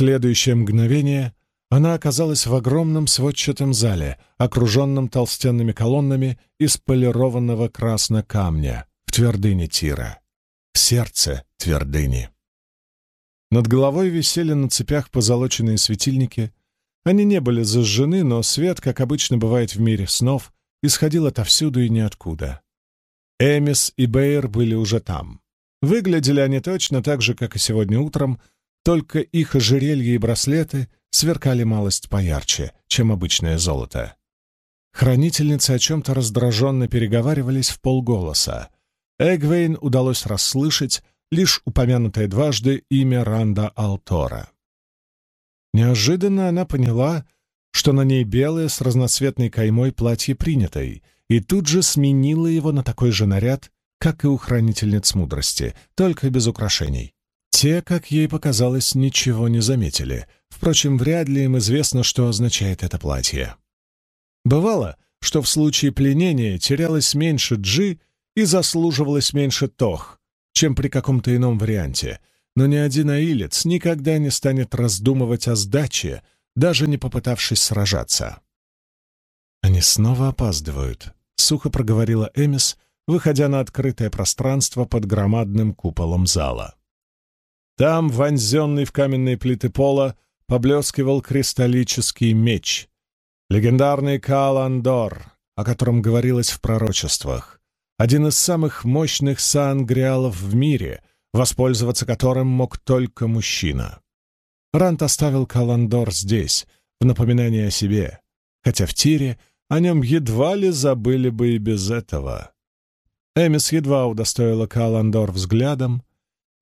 следующее мгновение она оказалась в огромном сводчатом зале, окруженном толстенными колоннами из полированного красно камня в твердыне Тира, в сердце твердыни. Над головой висели на цепях позолоченные светильники. Они не были зажжены, но свет, как обычно бывает в мире снов, исходил отовсюду и ниоткуда. Эмис и Бейер были уже там. Выглядели они точно так же, как и сегодня утром, только их ожерелья и браслеты сверкали малость поярче, чем обычное золото. Хранительницы о чем-то раздраженно переговаривались в полголоса. Эгвейн удалось расслышать лишь упомянутое дважды имя Ранда Алтора. Неожиданно она поняла, что на ней белое с разноцветной каймой платье принятой, и тут же сменила его на такой же наряд, как и у хранительниц мудрости, только без украшений. Те, как ей показалось, ничего не заметили. Впрочем, вряд ли им известно, что означает это платье. Бывало, что в случае пленения терялось меньше джи и заслуживалось меньше тох, чем при каком-то ином варианте, но ни один аилец никогда не станет раздумывать о сдаче, даже не попытавшись сражаться. «Они снова опаздывают», — сухо проговорила Эмис, выходя на открытое пространство под громадным куполом зала. Там, вонзенный в каменные плиты пола, поблескивал кристаллический меч. Легендарный Каландор, о котором говорилось в пророчествах. Один из самых мощных сангриалов в мире, воспользоваться которым мог только мужчина. Рант оставил Каландор здесь, в напоминание о себе, хотя в тире о нем едва ли забыли бы и без этого. Эмис едва удостоила Каландор взглядом,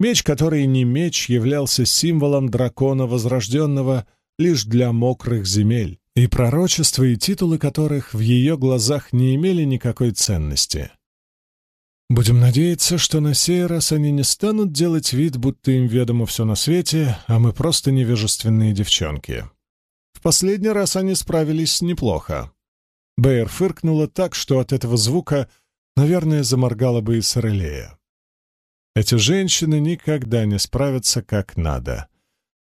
Меч, который не меч, являлся символом дракона Возрожденного лишь для мокрых земель, и пророчества и титулы которых в ее глазах не имели никакой ценности. Будем надеяться, что на сей раз они не станут делать вид, будто им ведомо все на свете, а мы просто невежественные девчонки. В последний раз они справились неплохо. Бэйр фыркнула так, что от этого звука, наверное, заморгала бы и Сорелея. Эти женщины никогда не справятся как надо.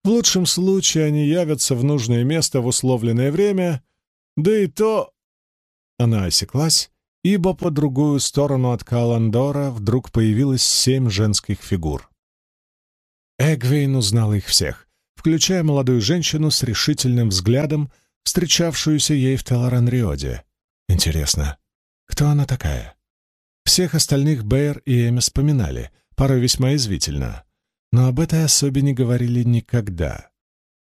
В лучшем случае они явятся в нужное место в условленное время, да и то... Она осеклась, ибо по другую сторону от Каландора вдруг появилось семь женских фигур. Эгвейн узнала их всех, включая молодую женщину с решительным взглядом, встречавшуюся ей в Телоранриоде. Интересно, кто она такая? Всех остальных Бэйр и Эми вспоминали — порой весьма извительно, но об этой особе не говорили никогда.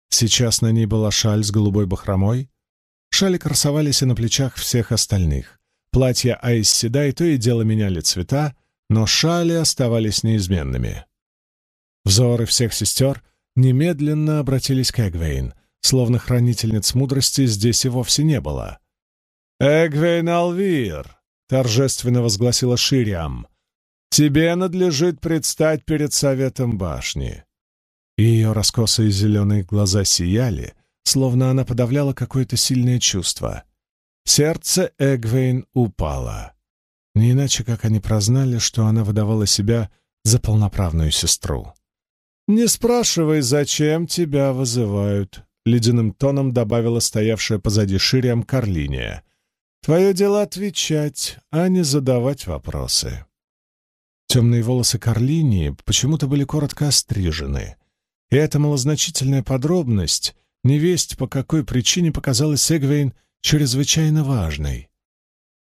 Сейчас на ней была шаль с голубой бахромой, шали красовались и на плечах всех остальных. Платья Айс Седай то и дело меняли цвета, но шали оставались неизменными. Взоры всех сестер немедленно обратились к Эгвейн, словно хранительниц мудрости здесь и вовсе не было. «Эгвейн Алвир!» — торжественно возгласила Шириам. Тебе надлежит предстать перед советом башни». Ее раскосые зеленые глаза сияли, словно она подавляла какое-то сильное чувство. Сердце Эгвейн упало. Не иначе, как они прознали, что она выдавала себя за полноправную сестру. «Не спрашивай, зачем тебя вызывают», — ледяным тоном добавила стоявшая позади Шириам Карлиния. «Твое дело отвечать, а не задавать вопросы». Темные волосы Карлини почему-то были коротко острижены, и эта малозначительная подробность, невесть по какой причине показалась Эгвейн чрезвычайно важной.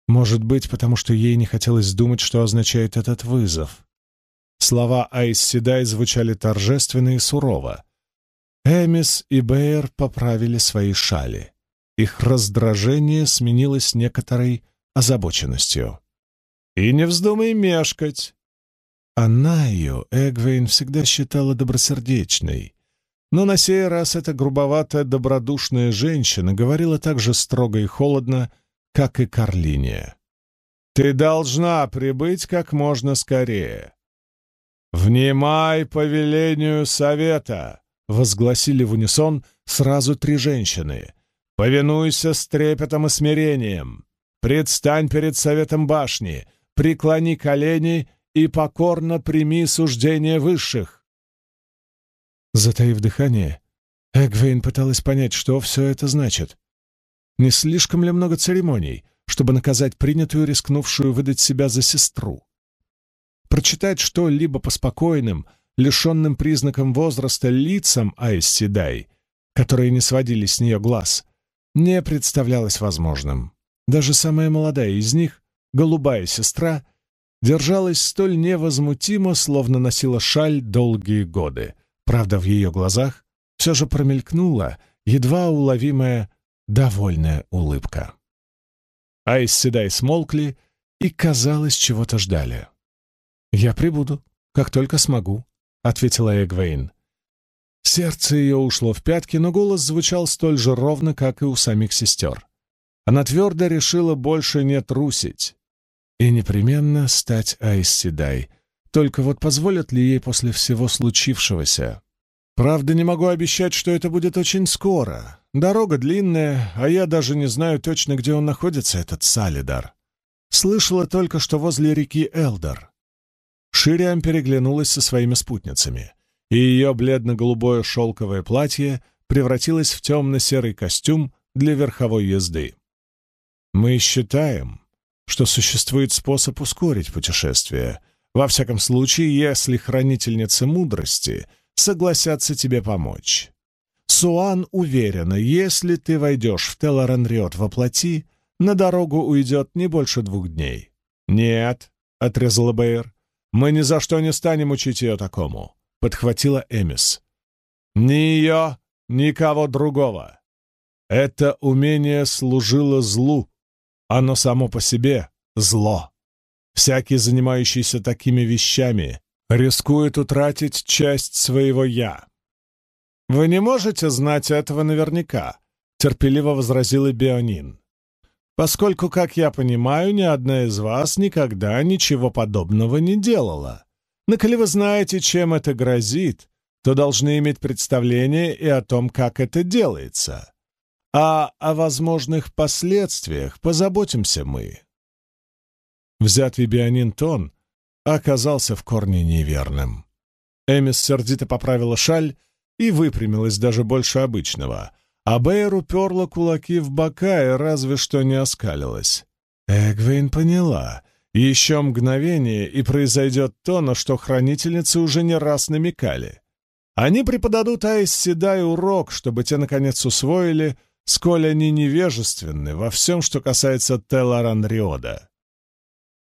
Может быть, потому что ей не хотелось думать, что означает этот вызов. Слова Айс Седай звучали торжественно и сурово. Эмис и Бэйр поправили свои шали. Их раздражение сменилось некоторой озабоченностью. «И не вздумай мешкать!» Она ее Эгвейн всегда считала добросердечной, но на сей раз эта грубоватая добродушная женщина говорила так же строго и холодно, как и Карлиния. «Ты должна прибыть как можно скорее!» «Внимай повелению совета!» — возгласили в унисон сразу три женщины. «Повинуйся с трепетом и смирением! Предстань перед советом башни, преклони колени и покорно прими суждение высших. Затаив дыхание, Эгвейн пыталась понять, что все это значит. Не слишком ли много церемоний, чтобы наказать принятую, рискнувшую выдать себя за сестру? Прочитать что-либо по спокойным, лишенным признаком возраста лицам Айс Седай, которые не сводили с нее глаз, не представлялось возможным. Даже самая молодая из них, голубая сестра, держалась столь невозмутимо, словно носила шаль долгие годы. Правда, в ее глазах все же промелькнула едва уловимая довольная улыбка. Айс Седай смолкли и, казалось, чего-то ждали. «Я прибуду, как только смогу», — ответила Эгвейн. Сердце ее ушло в пятки, но голос звучал столь же ровно, как и у самих сестер. Она твердо решила больше не трусить и непременно стать Айсседай. Только вот позволят ли ей после всего случившегося? Правда, не могу обещать, что это будет очень скоро. Дорога длинная, а я даже не знаю точно, где он находится, этот Салидар. Слышала только, что возле реки Элдор. Шириам переглянулась со своими спутницами, и ее бледно-голубое шелковое платье превратилось в темно-серый костюм для верховой езды. Мы считаем, что существует способ ускорить путешествие, во всяком случае, если хранительницы мудрости согласятся тебе помочь. Суан уверена, если ты войдешь в Теларанриот во плоти, на дорогу уйдет не больше двух дней. «Нет», — отрезала Бэйр, — «мы ни за что не станем учить ее такому», — подхватила Эмис. «Ни ее, ни кого другого. Это умение служило злу, оно само по себе — зло. Всякий, занимающийся такими вещами, рискует утратить часть своего «я». «Вы не можете знать этого наверняка», — терпеливо возразил и Беонин. «Поскольку, как я понимаю, ни одна из вас никогда ничего подобного не делала. Но коли вы знаете, чем это грозит, то должны иметь представление и о том, как это делается а о возможных последствиях позаботимся мы. Взятый Бионин тон оказался в корне неверным. Эмис сердито поправила шаль и выпрямилась даже больше обычного, а Бэйр уперла кулаки в бока и разве что не оскалилась. Эгвейн поняла. Еще мгновение, и произойдет то, на что хранительницы уже не раз намекали. Они преподадут Айс Седай урок, чтобы те, наконец, усвоили, сколь они невежественны во всем, что касается Теларан Риода.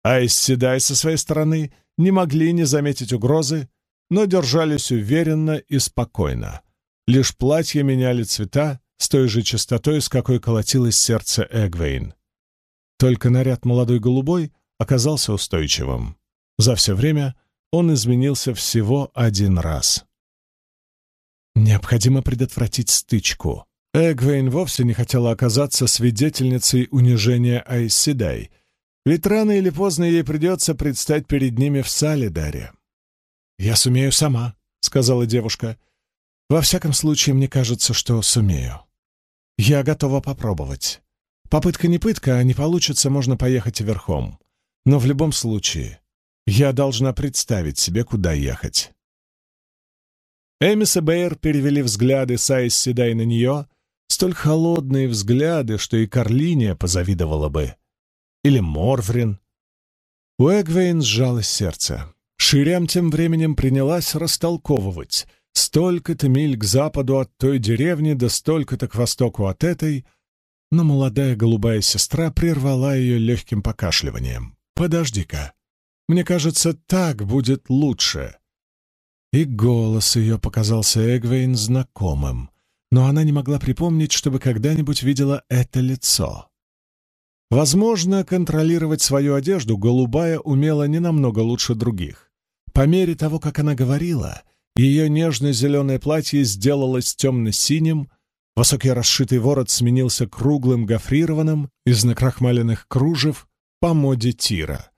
Айс Седай со своей стороны не могли не заметить угрозы, но держались уверенно и спокойно. Лишь платья меняли цвета с той же частотой, с какой колотилось сердце Эгвейн. Только наряд молодой голубой оказался устойчивым. За все время он изменился всего один раз. Необходимо предотвратить стычку. Эгвейн вовсе не хотела оказаться свидетельницей унижения Айсседай, ведь рано или поздно ей придется предстать перед ними в Салидаре. «Я сумею сама», — сказала девушка. «Во всяком случае, мне кажется, что сумею. Я готова попробовать. Попытка не пытка, а не получится, можно поехать верхом. Но в любом случае, я должна представить себе, куда ехать». Эмис и Бэйр перевели взгляды с Айз Седай на нее — Столь холодные взгляды, что и Карлиния позавидовала бы. Или Морврин. У Эгвейн сжалось сердце. Шириам тем временем принялась растолковывать. Столько-то миль к западу от той деревни, да столько-то к востоку от этой. Но молодая голубая сестра прервала ее легким покашливанием. «Подожди-ка. Мне кажется, так будет лучше». И голос ее показался Эгвейн знакомым но она не могла припомнить, чтобы когда-нибудь видела это лицо. Возможно, контролировать свою одежду голубая умела не намного лучше других. По мере того, как она говорила, ее нежно-зеленое платье сделалось темно-синим, высокий расшитый ворот сменился круглым гофрированным из накрахмаленных кружев по моде тира,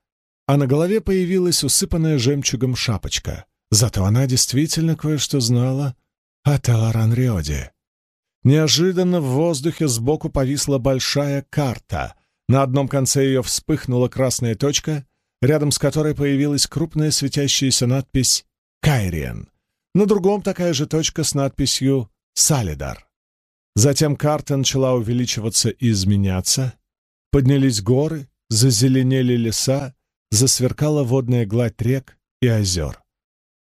а на голове появилась усыпанная жемчугом шапочка. Зато она действительно кое-что знала о Таларан-Риоде. Неожиданно в воздухе сбоку повисла большая карта. На одном конце ее вспыхнула красная точка, рядом с которой появилась крупная светящаяся надпись «Кайриен». На другом такая же точка с надписью Салидар. Затем карта начала увеличиваться и изменяться. Поднялись горы, зазеленели леса, засверкала водная гладь рек и озер.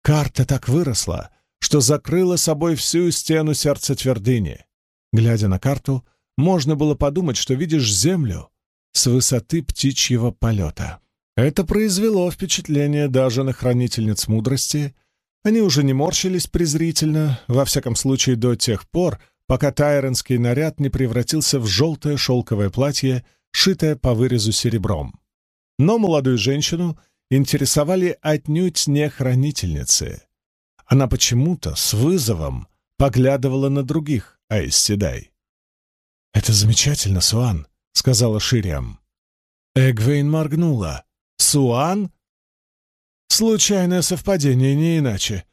Карта так выросла, что закрыла собой всю стену сердца твердыни. Глядя на карту, можно было подумать, что видишь землю с высоты птичьего полета. Это произвело впечатление даже на хранительниц мудрости. Они уже не морщились презрительно, во всяком случае до тех пор, пока тайронский наряд не превратился в желтое шелковое платье, шитое по вырезу серебром. Но молодую женщину интересовали отнюдь не хранительницы. Она почему-то с вызовом поглядывала на других Айсседай. «Это замечательно, Суан», — сказала Шириам. Эгвейн моргнула. «Суан?» «Случайное совпадение, не иначе».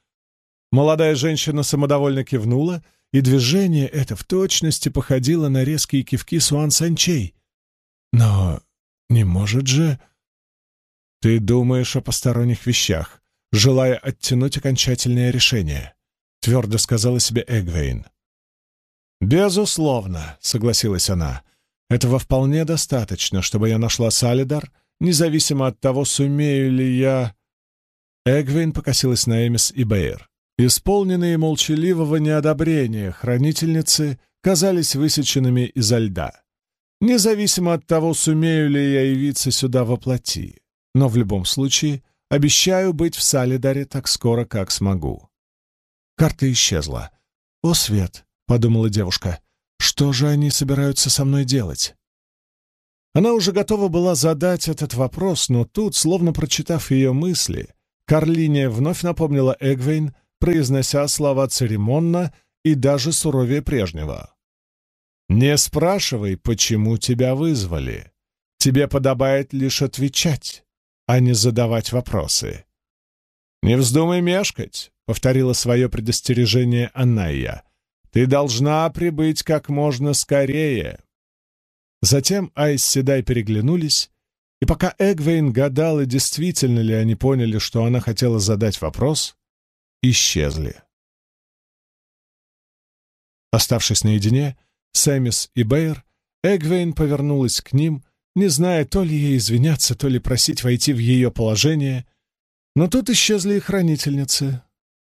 Молодая женщина самодовольно кивнула — и движение это в точности походило на резкие кивки Суан Санчей. Но не может же... Ты думаешь о посторонних вещах, желая оттянуть окончательное решение, твердо сказала себе Эгвейн. «Безусловно», — согласилась она, — «этого вполне достаточно, чтобы я нашла Салидар, независимо от того, сумею ли я...» Эгвейн покосилась на Эмис и Бэйр. Исполненные молчаливого неодобрения хранительницы казались высеченными изо льда. Независимо от того, сумею ли я явиться сюда во плоти. Но в любом случае обещаю быть в Салидаре так скоро, как смогу. Карта исчезла. «О, Свет!» — подумала девушка. «Что же они собираются со мной делать?» Она уже готова была задать этот вопрос, но тут, словно прочитав ее мысли, Карлиния вновь напомнила Эгвейн произнося слова церемонно и даже суровее прежнего. «Не спрашивай, почему тебя вызвали. Тебе подобает лишь отвечать, а не задавать вопросы». «Не вздумай мешкать», — повторила свое предостережение Анайя. «Ты должна прибыть как можно скорее». Затем Айс Седай переглянулись, и пока Эгвейн гадала, действительно ли они поняли, что она хотела задать вопрос, исчезли. Оставшись наедине, Сэмис и Бэйр, Эгвейн повернулась к ним, не зная то ли ей извиняться, то ли просить войти в ее положение, но тут исчезли и хранительницы.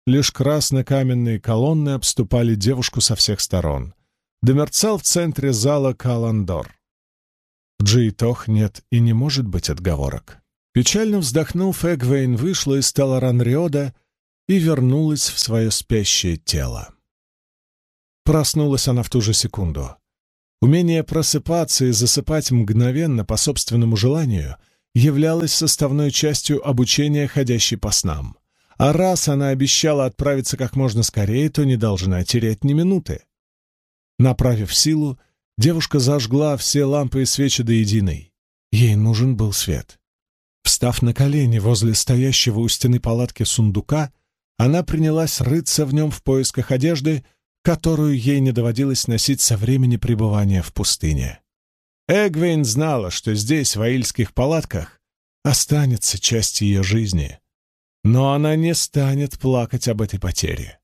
Лишь красно-каменные колонны обступали девушку со всех сторон. Домерцал в центре зала Каландор. В Джейтох нет и не может быть отговорок. Печально вздохнув, Эгвейн вышла из Таларан-Риода и вернулась в свое спящее тело. Проснулась она в ту же секунду. Умение просыпаться и засыпать мгновенно по собственному желанию являлось составной частью обучения ходящей по снам. А раз она обещала отправиться как можно скорее, то не должна терять ни минуты. Направив силу, девушка зажгла все лампы и свечи до единой. Ей нужен был свет. Встав на колени возле стоящего у стены палатки сундука, она принялась рыться в нем в поисках одежды, которую ей не доводилось носить со времени пребывания в пустыне. Эгвейн знала, что здесь, в аильских палатках, останется часть ее жизни. Но она не станет плакать об этой потере.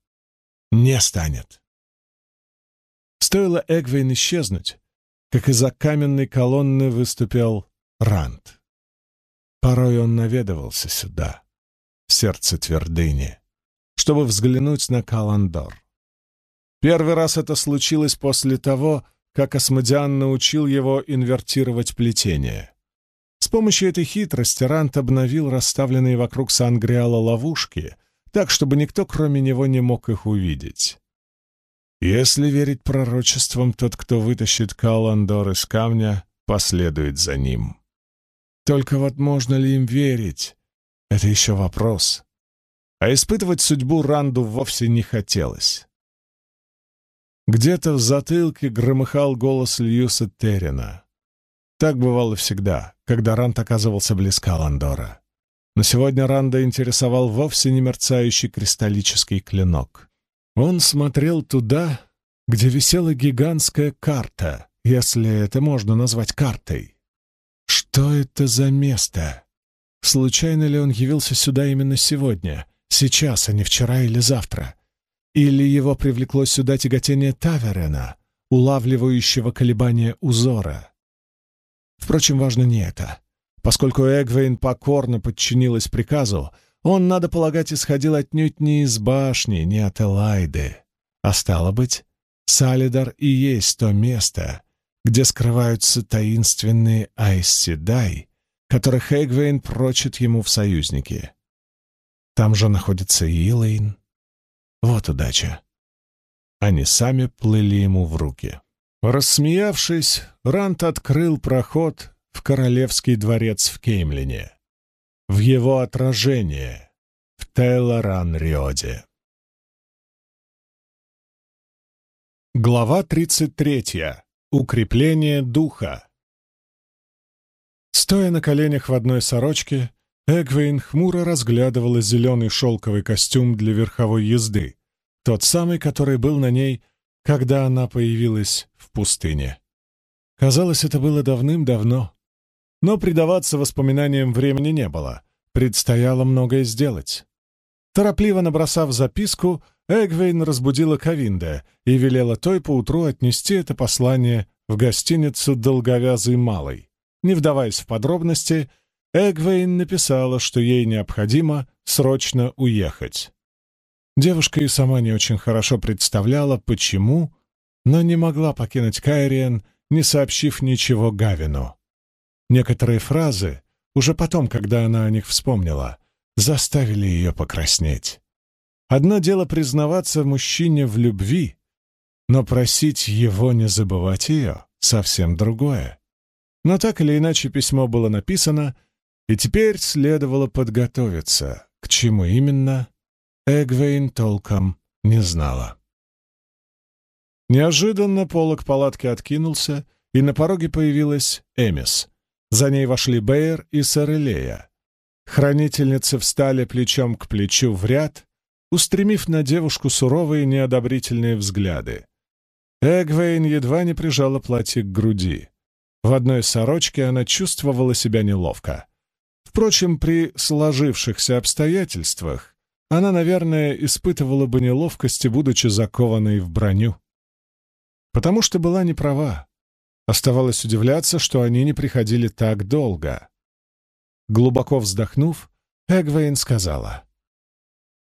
Не станет. Стоило Эгвейн исчезнуть, как из-за каменной колонны выступил Ранд. Порой он наведывался сюда, в сердце твердыни чтобы взглянуть на Каландор. Первый раз это случилось после того, как Асмодиан научил его инвертировать плетение. С помощью этой хитрости Рант обновил расставленные вокруг Сангриала ловушки, так, чтобы никто, кроме него, не мог их увидеть. Если верить пророчествам, тот, кто вытащит Каландор из камня, последует за ним. Только вот можно ли им верить? Это еще вопрос а испытывать судьбу Ранду вовсе не хотелось. Где-то в затылке громыхал голос Льюса Террина. Так бывало всегда, когда Ранд оказывался близко Ландора. Но сегодня Ранда интересовал вовсе не мерцающий кристаллический клинок. Он смотрел туда, где висела гигантская карта, если это можно назвать картой. Что это за место? Случайно ли он явился сюда именно сегодня, Сейчас, а не вчера или завтра. Или его привлекло сюда тяготение Таверена, улавливающего колебания узора? Впрочем, важно не это. Поскольку Эгвейн покорно подчинилась приказу, он, надо полагать, исходил отнюдь не из башни, не от Элайды. А стало быть, Салидар и есть то место, где скрываются таинственные Айсседай, которых Эгвейн прочит ему в союзники. Там же находится и Илэйн. Вот удача. Они сами плыли ему в руки. Рассмеявшись, Рант открыл проход в королевский дворец в Кеймлине. В его отражение в Тейлоран-Риоде. Глава 33. Укрепление духа. Стоя на коленях в одной сорочке, Эгвейн хмуро разглядывала зеленый шелковый костюм для верховой езды, тот самый, который был на ней когда она появилась в пустыне. Казалось, это было давным-давно. Но предаваться воспоминаниям времени не было. Предстояло многое сделать. Торопливо набросав записку, Эгвейн разбудила Кавинда и велела той поутру отнести это послание в гостиницу «Долговязый малый». Не вдаваясь в подробности, Эгвейн написала, что ей необходимо срочно уехать. Девушка и сама не очень хорошо представляла, почему, но не могла покинуть Кайриен, не сообщив ничего Гавину. Некоторые фразы, уже потом, когда она о них вспомнила, заставили ее покраснеть. Одно дело признаваться мужчине в любви, но просить его не забывать ее — совсем другое. Но так или иначе письмо было написано, и теперь следовало подготовиться. К чему именно, Эгвейн толком не знала. Неожиданно полог палатки откинулся, и на пороге появилась Эмис. За ней вошли Бэйр и Сарелея. Хранительницы встали плечом к плечу в ряд, устремив на девушку суровые неодобрительные взгляды. Эгвейн едва не прижала платье к груди. В одной сорочке она чувствовала себя неловко. Впрочем, при сложившихся обстоятельствах она, наверное, испытывала бы неловкости, будучи закованной в броню. Потому что была не права. Оставалось удивляться, что они не приходили так долго. Глубоко вздохнув, Эгвейн сказала,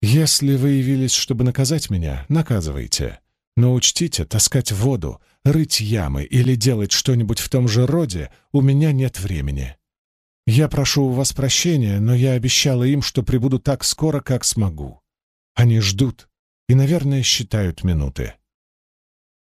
«Если вы явились, чтобы наказать меня, наказывайте. Но учтите, таскать воду, рыть ямы или делать что-нибудь в том же роде у меня нет времени. Я прошу у вас прощения, но я обещала им, что прибуду так скоро, как смогу. Они ждут и, наверное, считают минуты.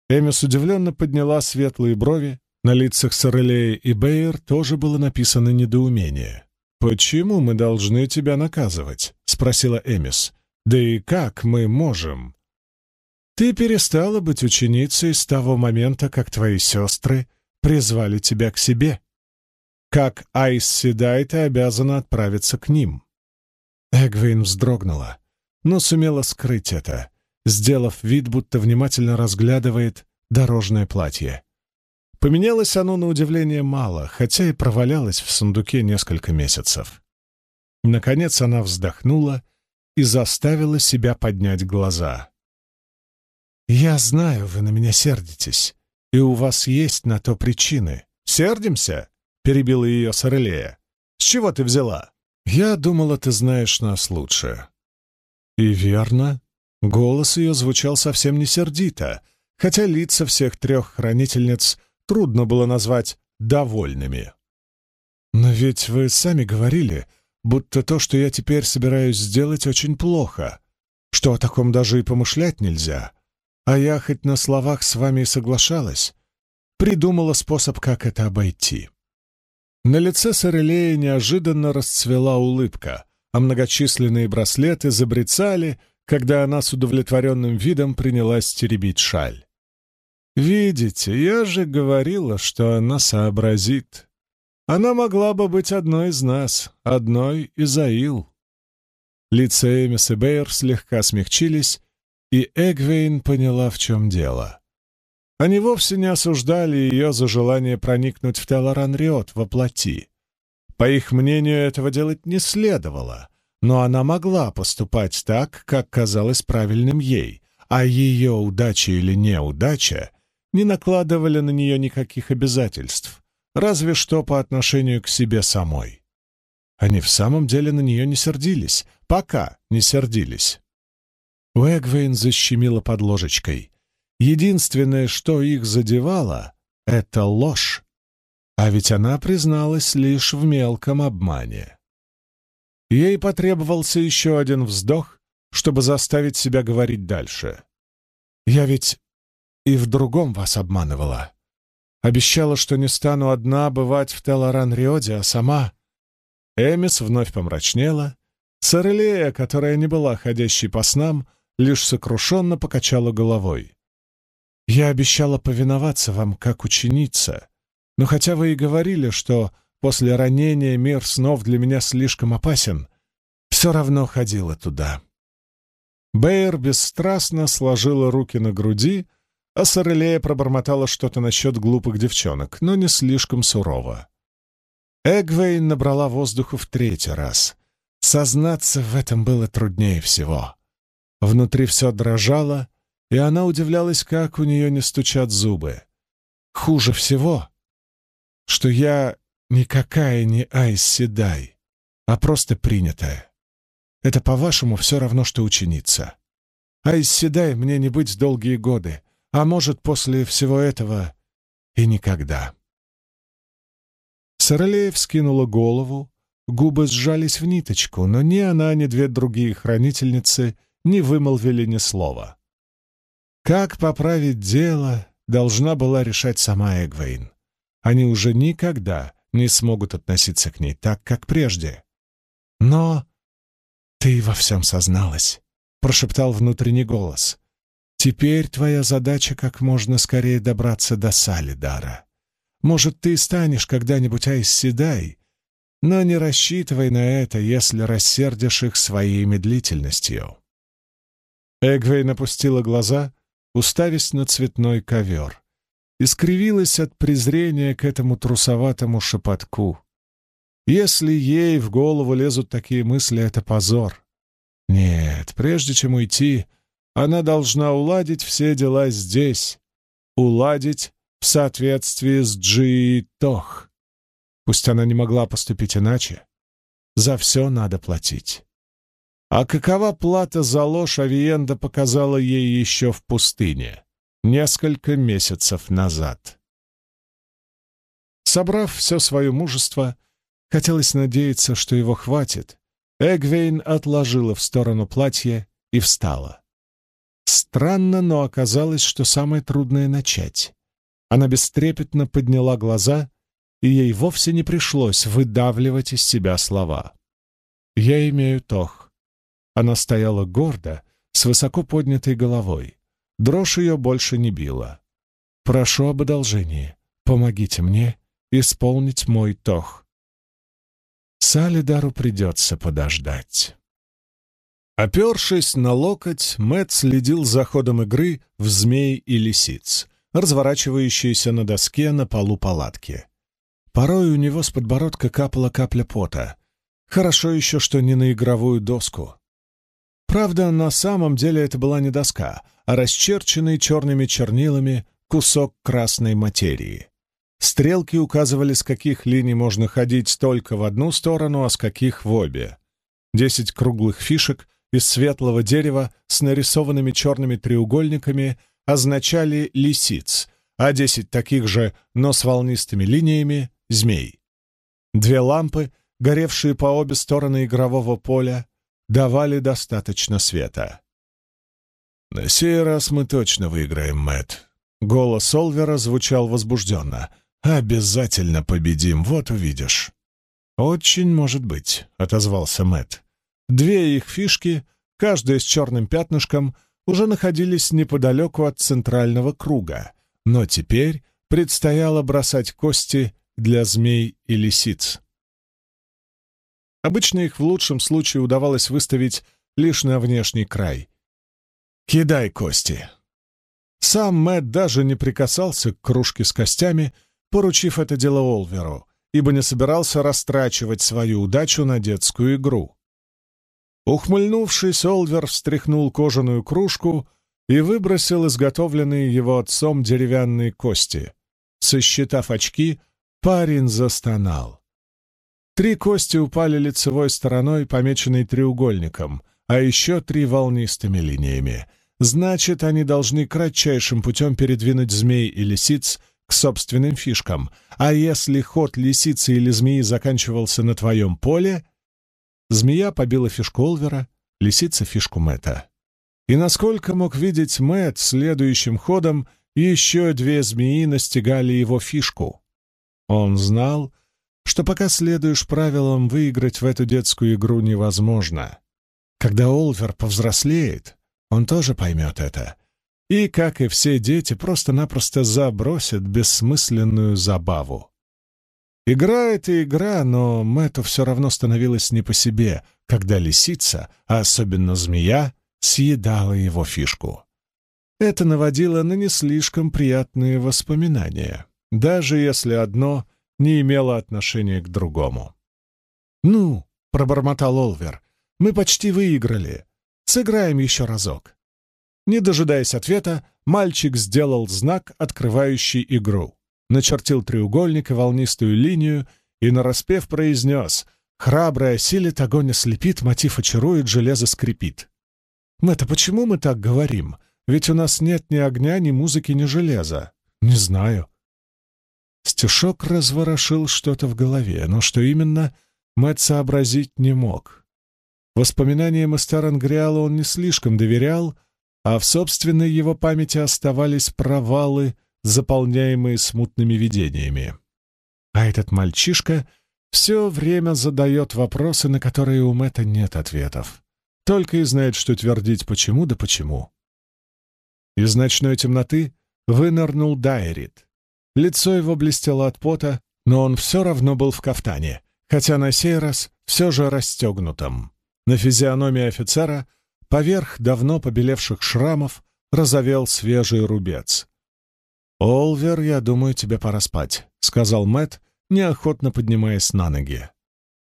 Эмис удивленно подняла светлые брови. На лицах Сорелея и Бейер тоже было написано недоумение. «Почему мы должны тебя наказывать?» — спросила Эмис. «Да и как мы можем?» «Ты перестала быть ученицей с того момента, как твои сестры призвали тебя к себе», как Айс Седай, ты обязана отправиться к ним. Эгвейн вздрогнула, но сумела скрыть это, сделав вид, будто внимательно разглядывает дорожное платье. Поменялось оно на удивление мало, хотя и провалялось в сундуке несколько месяцев. Наконец она вздохнула и заставила себя поднять глаза. «Я знаю, вы на меня сердитесь, и у вас есть на то причины. Сердимся?» — перебила ее Сорелея. «С чего ты взяла?» «Я думала, ты знаешь нас лучше». И верно. Голос ее звучал совсем не сердито, хотя лица всех трех хранительниц трудно было назвать довольными. «Но ведь вы сами говорили, будто то, что я теперь собираюсь сделать, очень плохо, что о таком даже и помышлять нельзя. А я хоть на словах с вами и соглашалась, придумала способ, как это обойти». На лице Сорелея неожиданно расцвела улыбка, а многочисленные браслеты забрицали, когда она с удовлетворенным видом принялась теребить шаль. «Видите, я же говорила, что она сообразит. Она могла бы быть одной из нас, одной из Аил». Лица Эмис и Бейер слегка смягчились, и Эгвейн поняла, в чем дело. Они вовсе не осуждали ее за желание проникнуть в Телоран-Риот во плоти. По их мнению, этого делать не следовало, но она могла поступать так, как казалось правильным ей, а ее удача или неудача не накладывали на нее никаких обязательств, разве что по отношению к себе самой. Они в самом деле на нее не сердились, пока не сердились. У Эгвейн защемило под ложечкой. Единственное, что их задевало, — это ложь. А ведь она призналась лишь в мелком обмане. Ей потребовался еще один вздох, чтобы заставить себя говорить дальше. «Я ведь и в другом вас обманывала. Обещала, что не стану одна бывать в Телоран-Риоде, а сама...» Эмис вновь помрачнела. Сорелея, которая не была ходящей по снам, лишь сокрушенно покачала головой. «Я обещала повиноваться вам, как ученица, но хотя вы и говорили, что после ранения мир снов для меня слишком опасен, все равно ходила туда». Бэйр бесстрастно сложила руки на груди, а Сорелея пробормотала что-то насчет глупых девчонок, но не слишком сурово. Эгвейн набрала воздуху в третий раз. Сознаться в этом было труднее всего. Внутри все дрожало, и она удивлялась, как у нее не стучат зубы. Хуже всего, что я никакая не Айс Седай, а просто принятая. Это, по-вашему, все равно, что ученица. Айс Седай мне не быть долгие годы, а может, после всего этого и никогда. Сорелея вскинула голову, губы сжались в ниточку, но ни она, ни две другие хранительницы не вымолвили ни слова. Как поправить дело, должна была решать сама Эгвейн. Они уже никогда не смогут относиться к ней так, как прежде. Но ты во всем созналась, — прошептал внутренний голос. Теперь твоя задача как можно скорее добраться до Салидара. Может, ты станешь когда-нибудь Айсседай, но не рассчитывай на это, если рассердишь их своей медлительностью. Эгвей напустила глаза, уставясь на цветной ковер, и скривилась от презрения к этому трусоватому шепотку. Если ей в голову лезут такие мысли, это позор. Нет, прежде чем уйти, она должна уладить все дела здесь, уладить в соответствии с Джи Тох. Пусть она не могла поступить иначе, за все надо платить. А какова плата за ложь Авиенда показала ей еще в пустыне, несколько месяцев назад. Собрав все свое мужество, хотелось надеяться, что его хватит, Эгвейн отложила в сторону платье и встала. Странно, но оказалось, что самое трудное — начать. Она бестрепетно подняла глаза, и ей вовсе не пришлось выдавливать из себя слова. «Я имею тох». Она стояла гордо, с высоко поднятой головой. Дрожь ее больше не била. «Прошу об одолжении. Помогите мне исполнить мой тох». Салидару придется подождать. Опершись на локоть, Мэт следил за ходом игры в змей и лисиц разворачивающиеся на доске на полу палатки. Порой у него с подбородка капала капля пота. Хорошо еще, что не на игровую доску. Правда, на самом деле это была не доска, а расчерченный черными чернилами кусок красной материи. Стрелки указывали, с каких линий можно ходить только в одну сторону, а с каких в обе. Десять круглых фишек из светлого дерева с нарисованными черными треугольниками — означали лисиц, а десять таких же, но с волнистыми линиями — змей. Две лампы, горевшие по обе стороны игрового поля, давали достаточно света. «На сей раз мы точно выиграем, Мэтт». Голос Олвера звучал возбужденно. «Обязательно победим, вот увидишь». «Очень может быть», — отозвался Мэтт. Две их фишки, каждая с черным пятнышком, уже находились неподалеку от центрального круга, но теперь предстояло бросать кости для змей и лисиц. Обычно их в лучшем случае удавалось выставить лишь на внешний край. «Кидай кости!» Сам Мэтт даже не прикасался к кружке с костями, поручив это дело Олверу, ибо не собирался растрачивать свою удачу на детскую игру. Ухмыльнувшись, Олвер встряхнул кожаную кружку, и выбросил изготовленные его отцом деревянные кости. Сосчитав очки, парень застонал. Три кости упали лицевой стороной, помеченной треугольником, а еще три волнистыми линиями. Значит, они должны кратчайшим путем передвинуть змей и лисиц к собственным фишкам. А если ход лисицы или змеи заканчивался на твоем поле, змея побила фишку Олвера, лисица — фишку Мэтта. И насколько мог видеть Мэтт, следующим ходом еще две змеи настигали его фишку. Он знал, что пока следуешь правилам, выиграть в эту детскую игру невозможно. Когда Олвер повзрослеет, он тоже поймет это. И, как и все дети, просто-напросто забросит бессмысленную забаву. Игра — это игра, но Мэтту все равно становилось не по себе, когда лисица, а особенно змея, съедала его фишку. Это наводило на не слишком приятные воспоминания, даже если одно не имело отношения к другому. «Ну», — пробормотал Олвер, — «мы почти выиграли. Сыграем еще разок». Не дожидаясь ответа, мальчик сделал знак, открывающий игру, начертил треугольник и волнистую линию и нараспев произнес «Храбрый осилит, огонь ослепит, мотив очарует, железо скрипит». «Мэтта, почему мы так говорим? Ведь у нас нет ни огня, ни музыки, ни железа». «Не знаю». Стишок разворошил что-то в голове, но что именно, Мэтт сообразить не мог. Воспоминаниям из Тарангриала он не слишком доверял, а в собственной его памяти оставались провалы, заполняемые смутными видениями. А этот мальчишка все время задает вопросы, на которые у Мэтта нет ответов. Только и знает, что твердить почему да почему. Из ночной темноты вынырнул Дайрит. Лицо его блестело от пота, но он все равно был в кафтане, хотя на сей раз все же расстегнутом. На физиономии офицера, поверх давно побелевших шрамов, разовел свежий рубец. «Олвер, я думаю, тебе пора спать», — сказал Мэт, неохотно поднимаясь на ноги.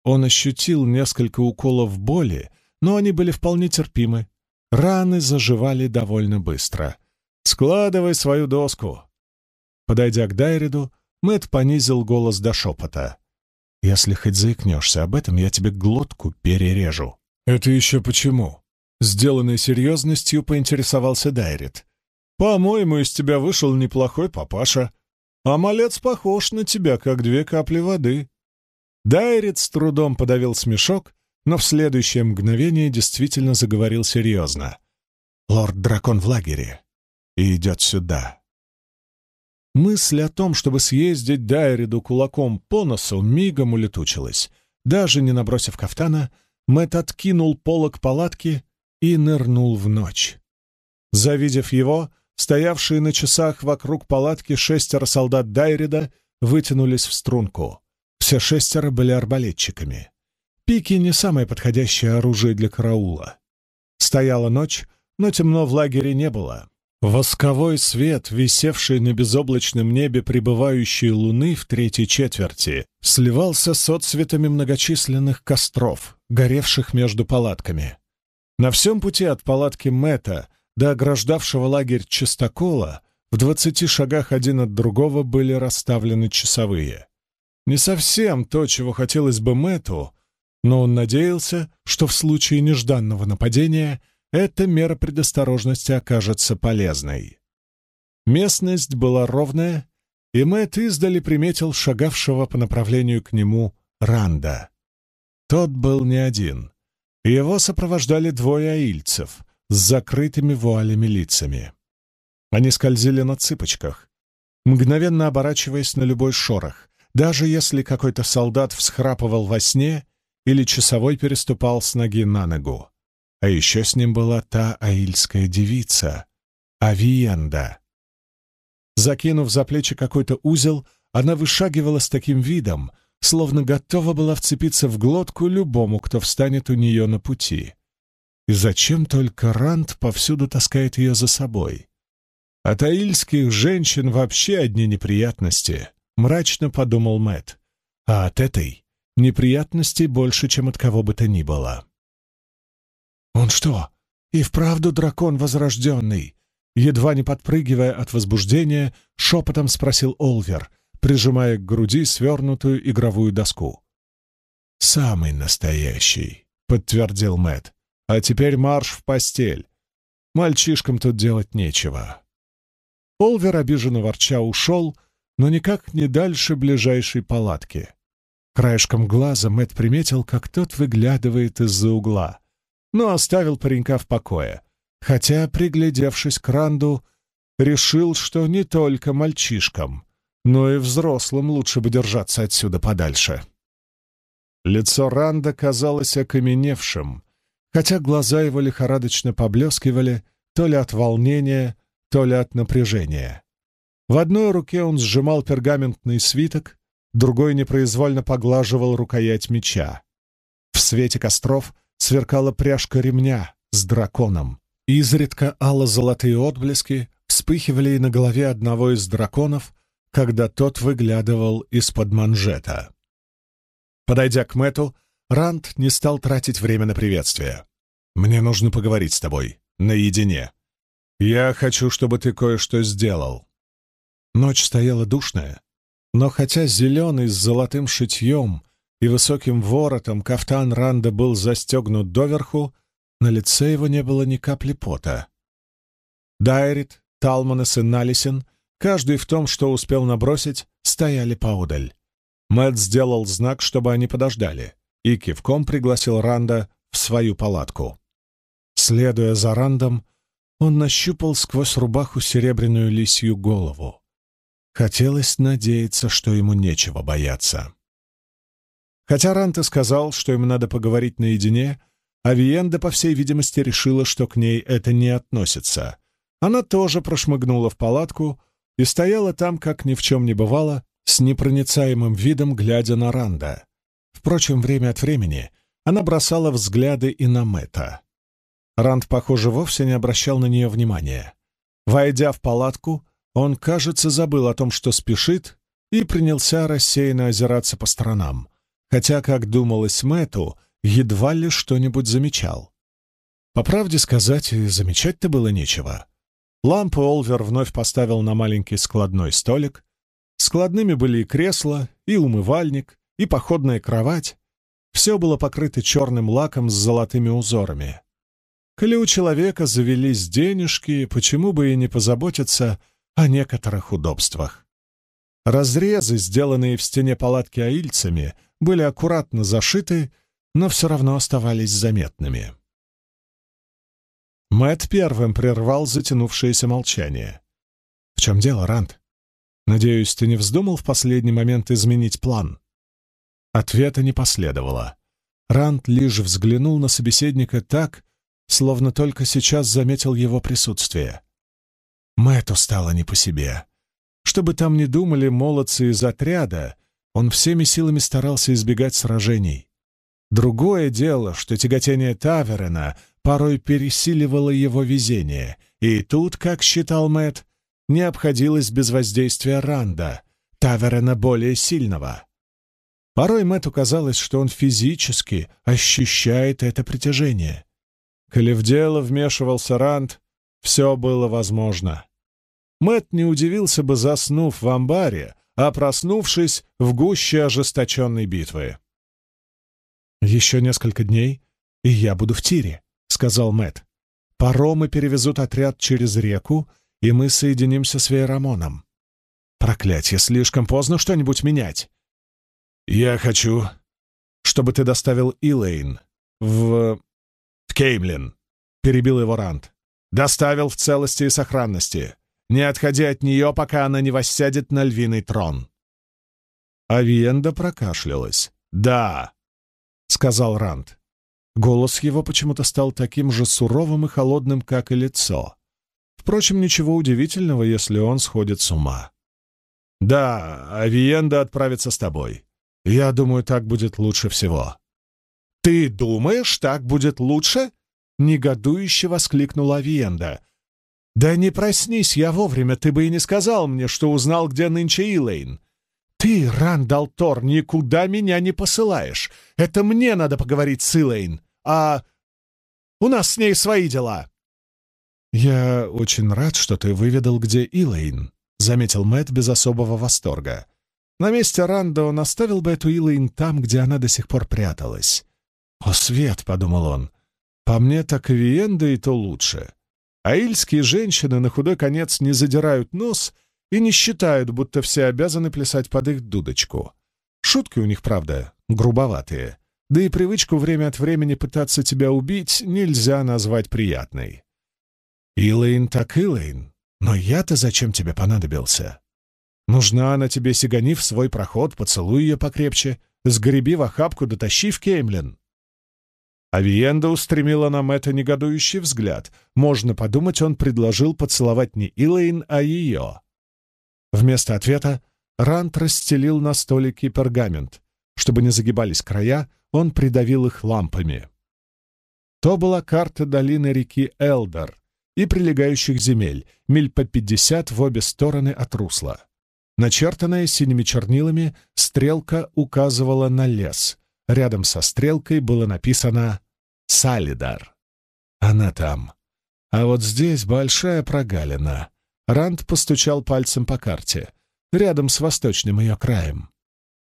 Он ощутил несколько уколов боли, но они были вполне терпимы. Раны заживали довольно быстро. «Складывай свою доску!» Подойдя к Дайриду, Мэт понизил голос до шепота. «Если хоть заикнешься об этом, я тебе глотку перережу». «Это еще почему?» Сделанной серьезностью поинтересовался Дайрид. «По-моему, из тебя вышел неплохой папаша. А малец похож на тебя, как две капли воды». Дайрид с трудом подавил смешок но в следующее мгновение действительно заговорил серьезно. «Лорд-дракон в лагере и идет сюда». Мысль о том, чтобы съездить Дайриду кулаком по носу, мигом улетучилась. Даже не набросив кафтана, Мэтт откинул полок палатки и нырнул в ночь. Завидев его, стоявшие на часах вокруг палатки шестеро солдат Дайрида вытянулись в струнку. Все шестеро были арбалетчиками. Пики — не самое подходящее оружие для караула. Стояла ночь, но темно в лагере не было. Восковой свет, висевший на безоблачном небе прибывающей луны в третьей четверти, сливался с отцветами многочисленных костров, горевших между палатками. На всем пути от палатки Мэтта до ограждавшего лагерь Чистокола в двадцати шагах один от другого были расставлены часовые. Не совсем то, чего хотелось бы Мэтту, но он надеялся, что в случае нежданного нападения эта мера предосторожности окажется полезной. Местность была ровная, и Мэтт издали приметил шагавшего по направлению к нему Ранда. Тот был не один. Его сопровождали двое аильцев с закрытыми вуалями лицами. Они скользили на цыпочках, мгновенно оборачиваясь на любой шорох, даже если какой-то солдат всхрапывал во сне или часовой переступал с ноги на ногу. А еще с ним была та аильская девица, Авиенда. Закинув за плечи какой-то узел, она вышагивала с таким видом, словно готова была вцепиться в глотку любому, кто встанет у нее на пути. И зачем только Ранд повсюду таскает ее за собой? От аильских женщин вообще одни неприятности, мрачно подумал Мэт. А от этой Неприятностей больше, чем от кого бы то ни было. «Он что, и вправду дракон возрожденный?» едва не подпрыгивая от возбуждения, шепотом спросил Олвер, прижимая к груди свернутую игровую доску. «Самый настоящий», — подтвердил Мэт. «А теперь марш в постель. Мальчишкам тут делать нечего». Олвер, обиженно ворча, ушел, но никак не дальше ближайшей палатки. Краешком глаза Мэт приметил, как тот выглядывает из-за угла, но оставил паренька в покое, хотя, приглядевшись к Ранду, решил, что не только мальчишкам, но и взрослым лучше бы держаться отсюда подальше. Лицо Ранда казалось окаменевшим, хотя глаза его лихорадочно поблескивали то ли от волнения, то ли от напряжения. В одной руке он сжимал пергаментный свиток, другой непроизвольно поглаживал рукоять меча. В свете костров сверкала пряжка ремня с драконом. Изредка ало-золотые отблески вспыхивали и на голове одного из драконов, когда тот выглядывал из-под манжета. Подойдя к Мэту, Ранд не стал тратить время на приветствие. «Мне нужно поговорить с тобой. Наедине. Я хочу, чтобы ты кое-что сделал». Ночь стояла душная, но хотя зеленый с золотым шитьем и высоким воротом кафтан Ранда был застегнут доверху, на лице его не было ни капли пота. Дайрит, Талманес и Налисин, каждый в том, что успел набросить, стояли поодаль. Мэт сделал знак, чтобы они подождали, и кивком пригласил Ранда в свою палатку. Следуя за Рандом, он нащупал сквозь рубаху серебряную лисью голову. Хотелось надеяться, что ему нечего бояться. Хотя Ранте сказал, что им надо поговорить наедине, Авиенда, по всей видимости, решила, что к ней это не относится. Она тоже прошмыгнула в палатку и стояла там, как ни в чем не бывало, с непроницаемым видом, глядя на Ранда. Впрочем, время от времени она бросала взгляды и на Мэтта. Ранд, похоже, вовсе не обращал на нее внимания. Войдя в палатку, он, кажется, забыл о том, что спешит, и принялся рассеянно озираться по сторонам, хотя, как думалось Мэту, едва ли что-нибудь замечал. По правде сказать, замечать-то было нечего. Лампу Олвер вновь поставил на маленький складной столик. Складными были и кресла, и умывальник, и походная кровать. Все было покрыто черным лаком с золотыми узорами. Коли у человека завелись денежки, почему бы и не позаботиться о некоторых удобствах. Разрезы, сделанные в стене палатки аильцами, были аккуратно зашиты, но все равно оставались заметными. Мэт первым прервал затянувшееся молчание. «В чем дело, Ранд? Надеюсь, ты не вздумал в последний момент изменить план?» Ответа не последовало. Ранд лишь взглянул на собеседника так, словно только сейчас заметил его присутствие. Мэтту стало не по себе. Что бы там ни думали молодцы из отряда, он всеми силами старался избегать сражений. Другое дело, что тяготение Таверена порой пересиливало его везение, и тут, как считал Мэтт, не обходилось без воздействия Ранда, Таверена более сильного. Порой Мэтту казалось, что он физически ощущает это притяжение. Коли в дело вмешивался Ранд, все было возможно. Мэт не удивился бы, заснув в амбаре, а проснувшись в гуще ожесточенной битвы. «Еще несколько дней, и я буду в тире», — сказал Мэт. «Паромы перевезут отряд через реку, и мы соединимся с Вейрамоном. Проклятье, слишком поздно что-нибудь менять». «Я хочу, чтобы ты доставил Илэйн в... в Кеймлин», — перебил его Рант. Доставил в целости и сохранности. Не отходи от нее, пока она не воссядет на львиный трон. Авиенда прокашлялась. «Да», — сказал Ранд. Голос его почему-то стал таким же суровым и холодным, как и лицо. Впрочем, ничего удивительного, если он сходит с ума. «Да, Авиенда отправится с тобой. Я думаю, так будет лучше всего». «Ты думаешь, так будет лучше?» — негодующе воскликнула Авиенда. «Да не проснись я вовремя, ты бы и не сказал мне, что узнал, где нынче Илэйн. Ты, Рандал Тор, никуда меня не посылаешь. Это мне надо поговорить с Илэйн, а у нас с ней свои дела». «Я очень рад, что ты выведал, где Илэйн», — заметил Мэтт без особого восторга. На месте Ранда он оставил бы эту Илэйн там, где она до сих пор пряталась. «О, свет!» — подумал он. «По мне так Виенда и то лучше. А ильские женщины на худой конец не задирают нос и не считают, будто все обязаны плясать под их дудочку. Шутки у них, правда, грубоватые. Да и привычку время от времени пытаться тебя убить нельзя назвать приятной. Илэйн так Илэйн, но я-то зачем тебе понадобился? Нужна она тебе, сигани в свой проход, поцелуй ее покрепче, сгреби в охапку, дотащи в Кеймлин. Авиенда устремила нам это негодующий взгляд. Можно подумать, он предложил поцеловать не Илэйн, а ее. Вместо ответа Рант расстелил на столике пергамент. Чтобы не загибались края, он придавил их лампами. То была карта долины реки Элдор и прилегающих земель, миль по пятьдесят в обе стороны от русла. Начертанная синими чернилами, стрелка указывала на лес. Рядом со стрелкой было написано «Салидар». Она там. А вот здесь большая прогалина. Ранд постучал пальцем по карте, рядом с восточным ее краем.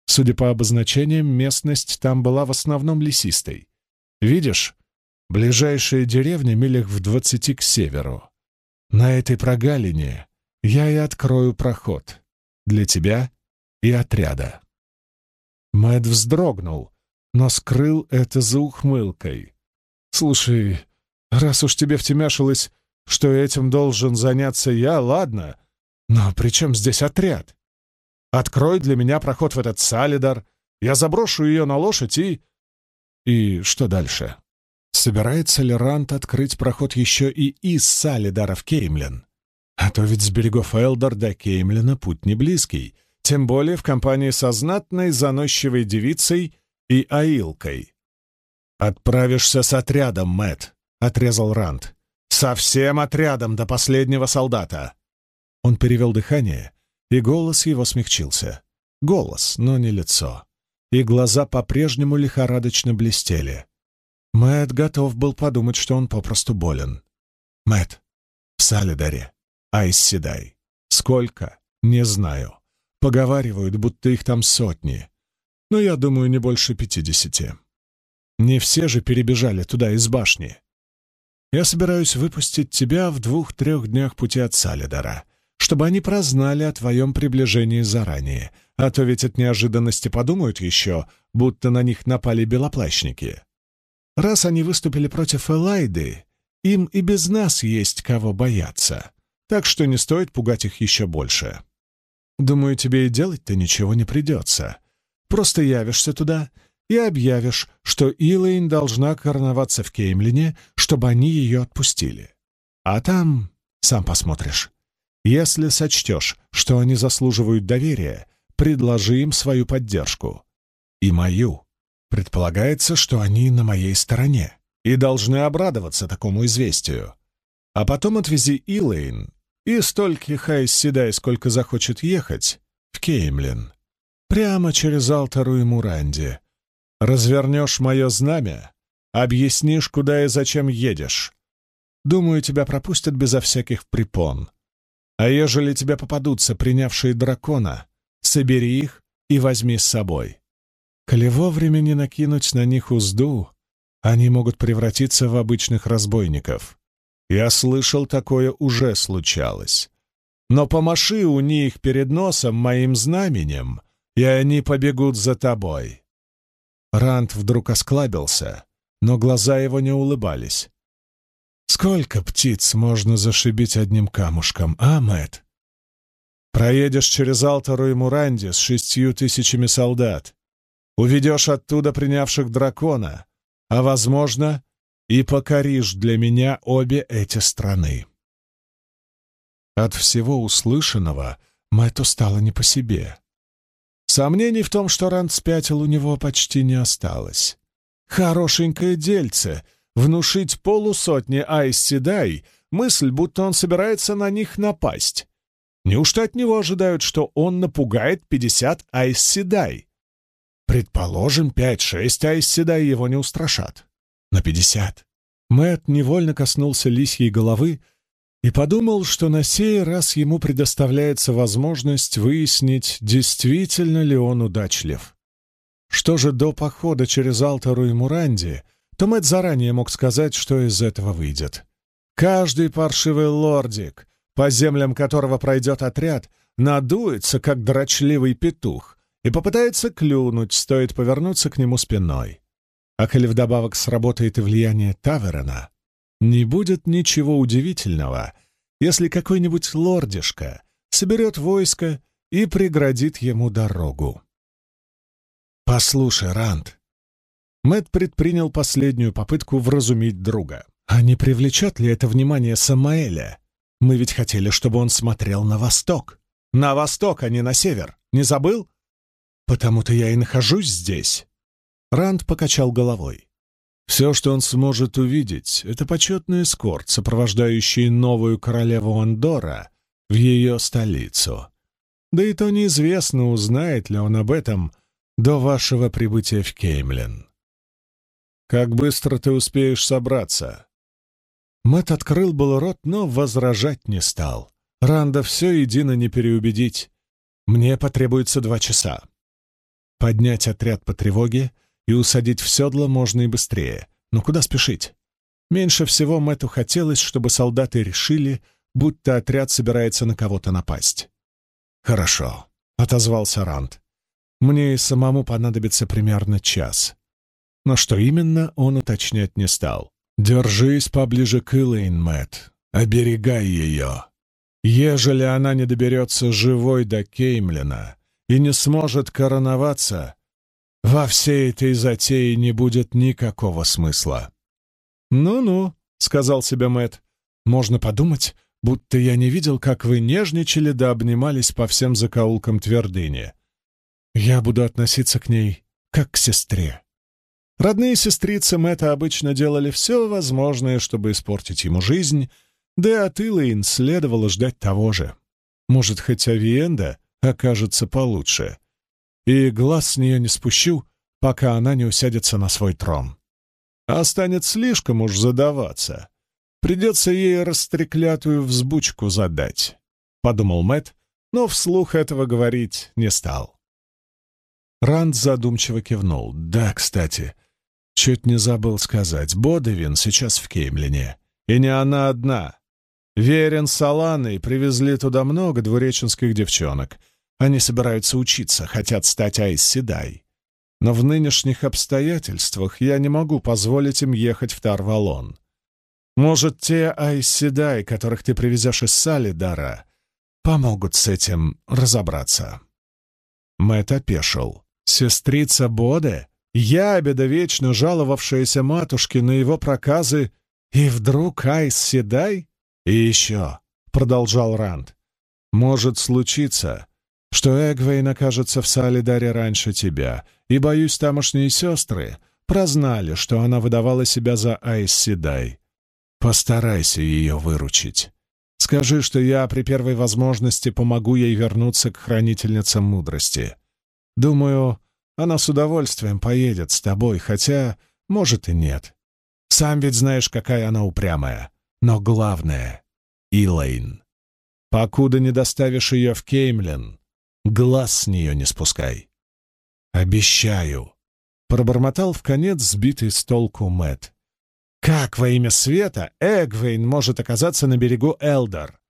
Судя по обозначениям, местность там была в основном лесистой. Видишь, ближайшая деревня милях в двадцати к северу. На этой прогалине я и открою проход для тебя и отряда. Мэт вздрогнул, но скрыл это за ухмылкой. «Слушай, раз уж тебе втемяшилось, что этим должен заняться я, ладно, но при чем здесь отряд? Открой для меня проход в этот Салидар, я заброшу ее на лошадь и... И что дальше? Собирается ли Рант открыть проход еще и из Салидара в Кеймлен? А то ведь с берегов Элдор до Кеймлена путь не близкий, тем более в компании со знатной заносчивой девицей и Аилкой. «Отправишься с отрядом, Мэт, отрезал Рант. «Со всем отрядом до последнего солдата!» Он перевел дыхание и голос его смягчился. Голос, но не лицо. И глаза по-прежнему лихорадочно блестели. Мэт готов был подумать, что он попросту болен. Мэт, в Салидаре, Айсседай. Сколько? Не знаю. Поговаривают, будто их там сотни. Но я думаю, не больше пятидесяти. Не все же перебежали туда из башни. Я собираюсь выпустить тебя в двух-трех днях пути от Салидара чтобы они прознали о твоем приближении заранее, а то ведь от неожиданности подумают еще, будто на них напали белоплащники. Раз они выступили против Элайды, им и без нас есть кого бояться, так что не стоит пугать их еще больше. Думаю, тебе и делать-то ничего не придется. Просто явишься туда и объявишь, что Илэйн должна короноваться в Кеймлине, чтобы они ее отпустили. А там сам посмотришь. Если сочтешь, что они заслуживают доверия, предложи им свою поддержку. И мою. Предполагается, что они на моей стороне и должны обрадоваться такому известию. А потом отвези Илэйн и столько Хайс Седай, сколько захочет ехать, в Кеймлин. Прямо через Алтару и Муранди. Развернешь мое знамя, объяснишь, куда и зачем едешь. Думаю, тебя пропустят безо всяких препон. А ежели тебе попадутся принявшие дракона, собери их и возьми с собой. Коли вовремя не накинуть на них узду, они могут превратиться в обычных разбойников. Я слышал, такое уже случалось. Но помаши у них перед носом моим знаменем, и они побегут за тобой. Рант вдруг осклабился, но глаза его не улыбались. Сколько птиц можно зашибить одним камушком, а, Мэтт? Проедешь через Алтару и Муранди с шестью тысячами солдат, уведешь оттуда принявших дракона, а, возможно, и покоришь для меня обе эти страны. От всего услышанного Мэтту стало не по себе. Сомнений в том, что Ранд спятил, у него почти не осталось. Хорошенькое дельце внушить полусотни Айс-Седай мысль, будто он собирается на них напасть. Неужто от него ожидают, что он напугает пятьдесят Айс-Седай? Предположим, пять-шесть Айс-Седай его не устрашат. На пятьдесят. Мэт невольно коснулся лисьей головы и подумал, что на сей раз ему предоставляется возможность выяснить, действительно ли он удачлив. Что же до похода через Алтару и Муранди, то Мэтт заранее мог сказать, что из этого выйдет. Каждый паршивый лордик, по землям которого пройдет отряд, надуется, как дрочливый петух, и попытается клюнуть, стоит повернуться к нему спиной. А коли вдобавок сработает и влияние Таверена, не будет ничего удивительного, если какой-нибудь лордишка соберет войско и преградит ему дорогу. «Послушай, Ранд», Мэт предпринял последнюю попытку вразумить друга. «А не привлечет ли это внимание Самаэля? Мы ведь хотели, чтобы он смотрел на восток. На восток, а не на север. Не забыл? Потому-то я и нахожусь здесь». Ранд покачал головой. Все, что он сможет увидеть, — это почетный эскорт, сопровождающий новую королеву Андора в ее столицу. Да и то неизвестно, узнает ли он об этом до вашего прибытия в Кеймлен. «Как быстро ты успеешь собраться?» Мэт открыл был рот, но возражать не стал. Ранда все едино не переубедить. Мне потребуется два часа. Поднять отряд по тревоге — и усадить в седло можно и быстрее. Но куда спешить? Меньше всего Мэтту хотелось, чтобы солдаты решили, будто отряд собирается на кого-то напасть. «Хорошо», — отозвался Ранд. «Мне и самому понадобится примерно час». Но что именно, он уточнять не стал. «Держись поближе к Элэйн, Мэтт. Оберегай ее. Ежели она не доберется живой до Кеймлина и не сможет короноваться, во всей этой затее не будет никакого смысла. «Ну-ну», — сказал себе Мэт, — «можно подумать, будто я не видел, как вы нежничали да обнимались по всем закоулкам твердыни. Я буду относиться к ней как к сестре». Родные сестрицы Мэтта обычно делали все возможное, чтобы испортить ему жизнь, да и от Илэйн следовало ждать того же. Может, хоть Авиенда окажется получше и глаз с нее не спущу, пока она не усядется на свой трон. А станет слишком уж задаваться. Придется ей растреклятую взбучку задать, — подумал Мэт, но вслух этого говорить не стал. Ранд задумчиво кивнул. «Да, кстати, чуть не забыл сказать. Бодевин сейчас в Кеймлине. И не она одна. Верен с Аланой привезли туда много двуреченских девчонок — они собираются учиться, хотят стать Айс Седай. Но в нынешних обстоятельствах я не могу позволить им ехать в Тарвалон. Может, те Айс Седай, которых ты привезешь из Салидара, помогут с этим разобраться. Мэтт опешил. Сестрица Боде, ябеда, вечно жаловавшаяся матушке на его проказы, и вдруг Айс Седай? И еще, — продолжал Ранд, — может случиться, что Эгвейн окажется в Салидаре раньше тебя, и, боюсь, тамошние сестры прознали, что она выдавала себя за Айс. Постарайся ее выручить. Скажи, что я при первой возможности помогу ей вернуться к хранительницам мудрости. Думаю, она с удовольствием поедет с тобой, хотя, может, и нет. Сам ведь знаешь, какая она упрямая. Но главное — Илэйн. Покуда не доставишь ее в Кеймлен, Глаз с нее не спускай. Обещаю. Пробормотал в конец сбитый с толку Мэт. Как во имя света Эгвейн может оказаться на берегу Элдор?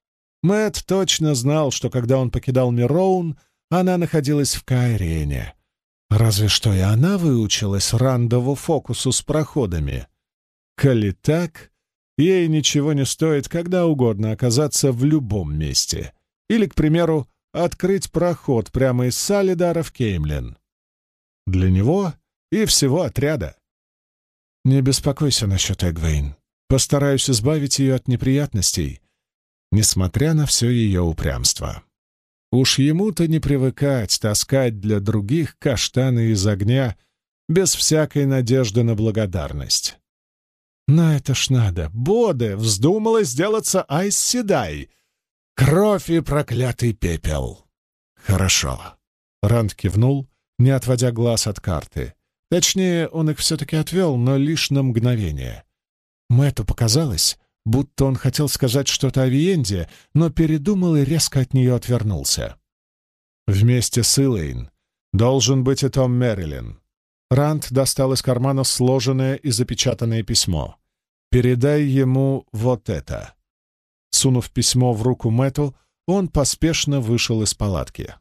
Мэт точно знал, что когда он покидал Мироун, она находилась в Кайрене. Разве что и она выучилась рандову фокусу с проходами. Коли так, ей ничего не стоит когда угодно оказаться в любом месте. Или, к примеру, открыть проход прямо из Салидара в Кеймлин. Для него и всего отряда. Не беспокойся насчет Эгвейн. Постараюсь избавить ее от неприятностей, несмотря на все ее упрямство. Уж ему-то не привыкать таскать для других каштаны из огня без всякой надежды на благодарность. Но это ж надо. Боде вздумала сделаться Айс Седай — Кровь и проклятый пепел. Хорошо. Ранд кивнул, не отводя глаз от карты. Точнее, он их все-таки отвел, но лишь на мгновение. Мэтту показалось, будто он хотел сказать что-то о Виенде, но передумал и резко от нее отвернулся. Вместе с Илэйн должен быть и Том Мэрилин. Ранд достал из кармана сложенное и запечатанное письмо. «Передай ему вот это». Сунув письмо в руку Мэту, он поспешно вышел из палатки.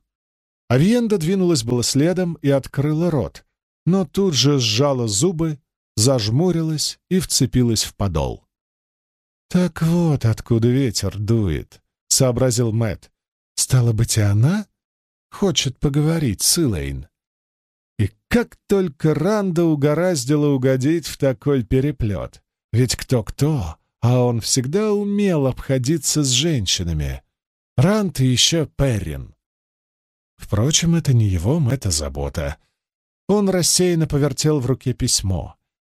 Авиенда двинулась было следом и открыла рот, но тут же сжала зубы, зажмурилась и вцепилась в подол. «Так вот откуда ветер дует», — сообразил Мэт. «Стало быть, и она хочет поговорить с Илэйн». И как только Ранда угораздило угодить в такой переплет. Ведь кто-кто, а он всегда умел обходиться с женщинами. Ранд и еще Перрин. Впрочем, это не его, это забота. Он рассеянно повертел в руке письмо.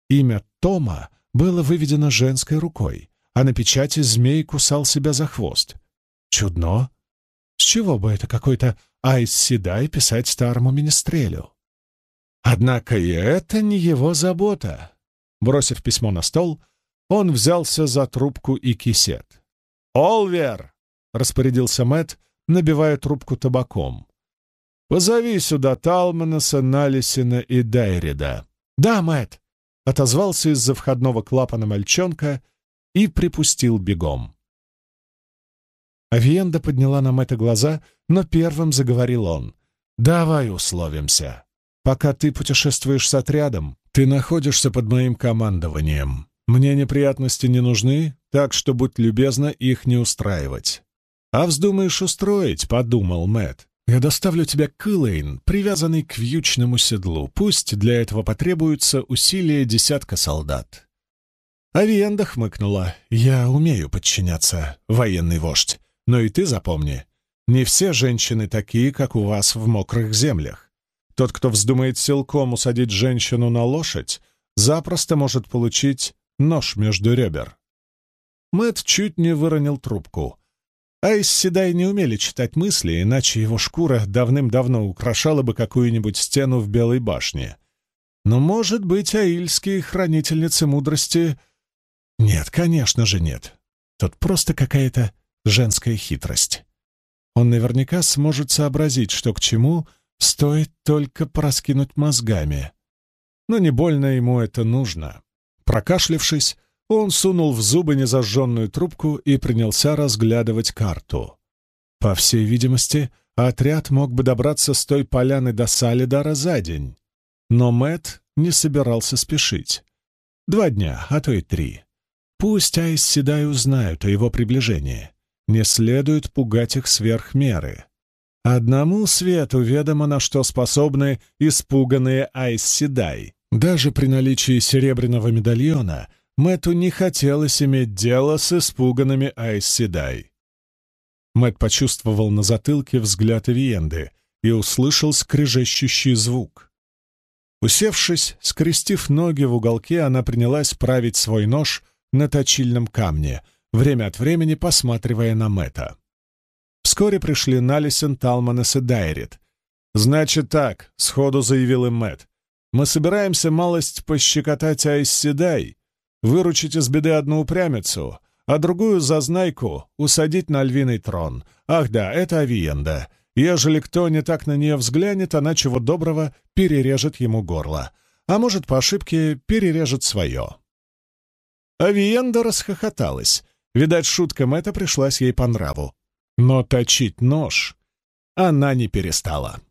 Имя Тома было выведено женской рукой, а на печати змей кусал себя за хвост. Чудно. С чего бы это какой-то Айс Седай писать старому министрелю? Однако и это не его забота. Бросив письмо на стол, он взялся за трубку и кисет. «Олвер!» — распорядился Мэт, набивая трубку табаком. «Позови сюда Талманаса, Налисина и Дайрида». «Да, Мэт!» — отозвался из-за входного клапана мальчонка и припустил бегом. Авиенда подняла на Мэтта глаза, но первым заговорил он. «Давай условимся. Пока ты путешествуешь с отрядом, ты находишься под моим командованием. Мне неприятности не нужны, так что будь любезна их не устраивать. А вздумаешь устроить, подумал Мэт. Я доставлю тебя к Илэйн, привязанный к вьючному седлу. Пусть для этого потребуется усилие десятка солдат. Авиенда хмыкнула. «Я умею подчиняться, военный вождь. Но и ты запомни, не все женщины такие, как у вас в мокрых землях. Тот, кто вздумает силком усадить женщину на лошадь, запросто может получить нож между ребер. Мэт чуть не выронил трубку. Айс Седай не умели читать мысли, иначе его шкура давным-давно украшала бы какую-нибудь стену в Белой башне. Но, может быть, аильские хранительницы мудрости... Нет, конечно же нет. Тут просто какая-то женская хитрость. Он наверняка сможет сообразить, что к чему, Стоит только пораскинуть мозгами. Но не больно ему это нужно. Прокашлившись, он сунул в зубы незажженную трубку и принялся разглядывать карту. По всей видимости, отряд мог бы добраться с той поляны до Салидара за день. Но Мэт не собирался спешить. Два дня, а то и три. Пусть Айс узнают о его приближении. Не следует пугать их сверх меры. Одному свету ведомо, на что способны испуганные Айс. Даже при наличии серебряного медальона Мэту не хотелось иметь дело с испуганными Айс Седай. Мэт почувствовал на затылке взгляд Виенды и услышал скрежещущий звук. Усевшись, скрестив ноги в уголке, она принялась править свой нож на точильном камне, время от времени посматривая на Мэта. Вскоре пришли Налисен, Талманес и Дайрит. «Значит так», — сходу заявил им Мэтт. «Мы собираемся малость пощекотать Айсседай, выручить из беды одну упрямицу, а другую зазнайку усадить на львиный трон. Ах да, это Авиенда. Ежели кто не так на нее взглянет, она чего доброго перережет ему горло. А может, по ошибке перережет свое». Авиенда расхохоталась. Видать, шутка Мэтта пришлась ей по нраву. Но точить нож она не перестала.